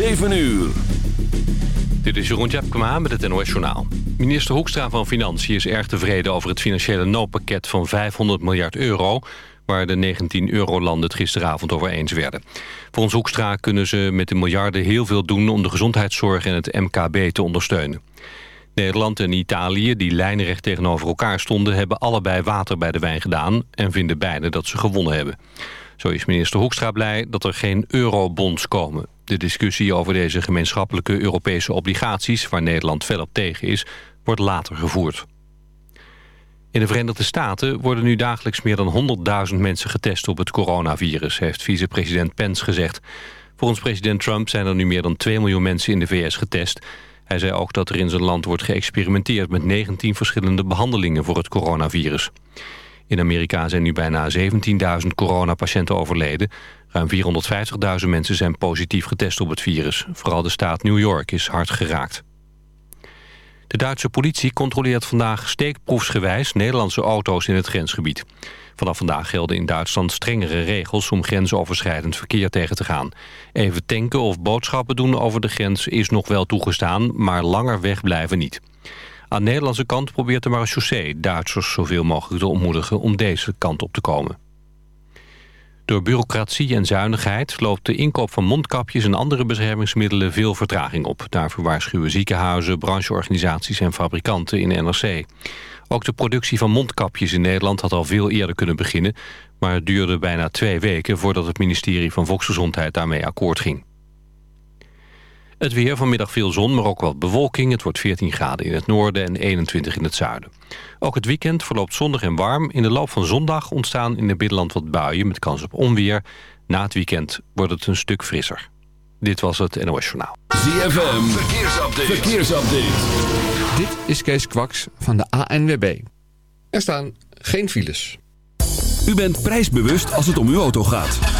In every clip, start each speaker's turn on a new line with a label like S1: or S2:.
S1: 7 uur.
S2: Dit is Jeroen Tjepkema met het NOS Journaal. Minister Hoekstra van Financiën is erg tevreden over het financiële noodpakket van 500 miljard euro... waar de 19 eurolanden het gisteravond over eens werden. Volgens Hoekstra kunnen ze met de miljarden heel veel doen... om de gezondheidszorg en het MKB te ondersteunen. Nederland en Italië, die lijnrecht tegenover elkaar stonden... hebben allebei water bij de wijn gedaan en vinden beide dat ze gewonnen hebben. Zo is minister Hoekstra blij dat er geen eurobonds komen. De discussie over deze gemeenschappelijke Europese obligaties... waar Nederland fel op tegen is, wordt later gevoerd. In de Verenigde Staten worden nu dagelijks meer dan 100.000 mensen getest op het coronavirus, heeft vicepresident Pence gezegd. Volgens president Trump zijn er nu meer dan 2 miljoen mensen in de VS getest. Hij zei ook dat er in zijn land wordt geëxperimenteerd met 19 verschillende behandelingen voor het coronavirus. In Amerika zijn nu bijna 17.000 coronapatiënten overleden. Ruim 450.000 mensen zijn positief getest op het virus. Vooral de staat New York is hard geraakt. De Duitse politie controleert vandaag steekproefsgewijs Nederlandse auto's in het grensgebied. Vanaf vandaag gelden in Duitsland strengere regels om grensoverschrijdend verkeer tegen te gaan. Even tanken of boodschappen doen over de grens is nog wel toegestaan, maar langer wegblijven niet. Aan de Nederlandse kant probeert de marechaussee Duitsers zoveel mogelijk te ontmoedigen om deze kant op te komen. Door bureaucratie en zuinigheid loopt de inkoop van mondkapjes en andere beschermingsmiddelen veel vertraging op. Daarvoor waarschuwen ziekenhuizen, brancheorganisaties en fabrikanten in NRC. Ook de productie van mondkapjes in Nederland had al veel eerder kunnen beginnen, maar het duurde bijna twee weken voordat het ministerie van Volksgezondheid daarmee akkoord ging. Het weer, vanmiddag veel zon, maar ook wat bewolking. Het wordt 14 graden in het noorden en 21 in het zuiden. Ook het weekend verloopt zonnig en warm. In de loop van zondag ontstaan in het binnenland wat buien met kans op onweer. Na het weekend wordt het een stuk frisser. Dit was het NOS Journaal.
S1: ZFM, verkeersupdate. verkeersupdate.
S3: Dit is Kees Kwaks van de ANWB. Er staan geen files.
S1: U bent prijsbewust als het om uw auto gaat.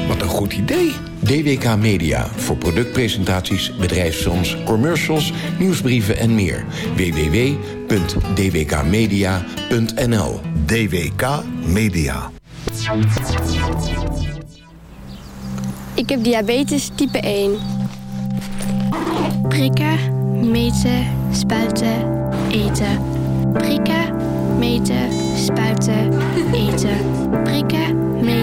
S4: Wat een goed idee. DWK Media voor productpresentaties, bedrijfsfilms, commercials, nieuwsbrieven en meer. www.dwkmedia.nl
S5: DWK Media.
S6: Ik heb diabetes type 1.
S7: Prikken, meten, spuiten, eten. Prikken, meten, spuiten, eten. Prikken, meten,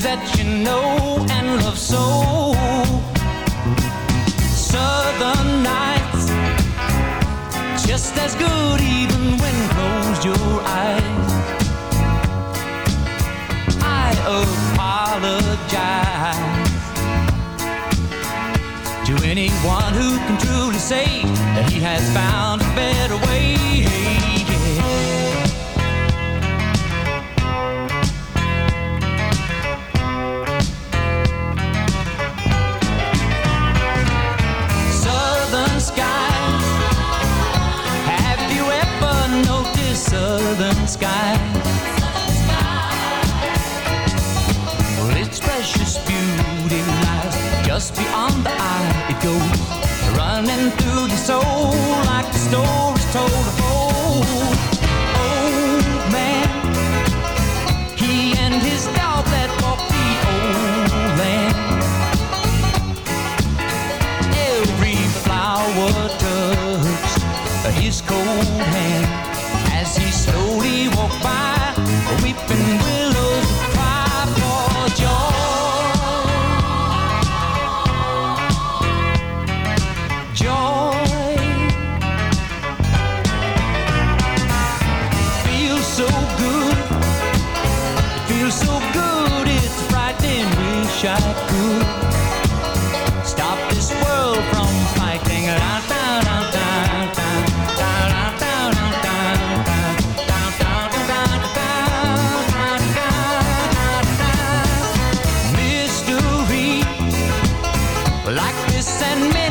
S8: that you know and love so. Southern nights, just as good even when closed your eyes. I apologize to anyone who can truly say that he has found just beyond the eye it goes, running through the soul like the story's told.
S9: send me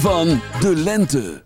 S1: van de lente.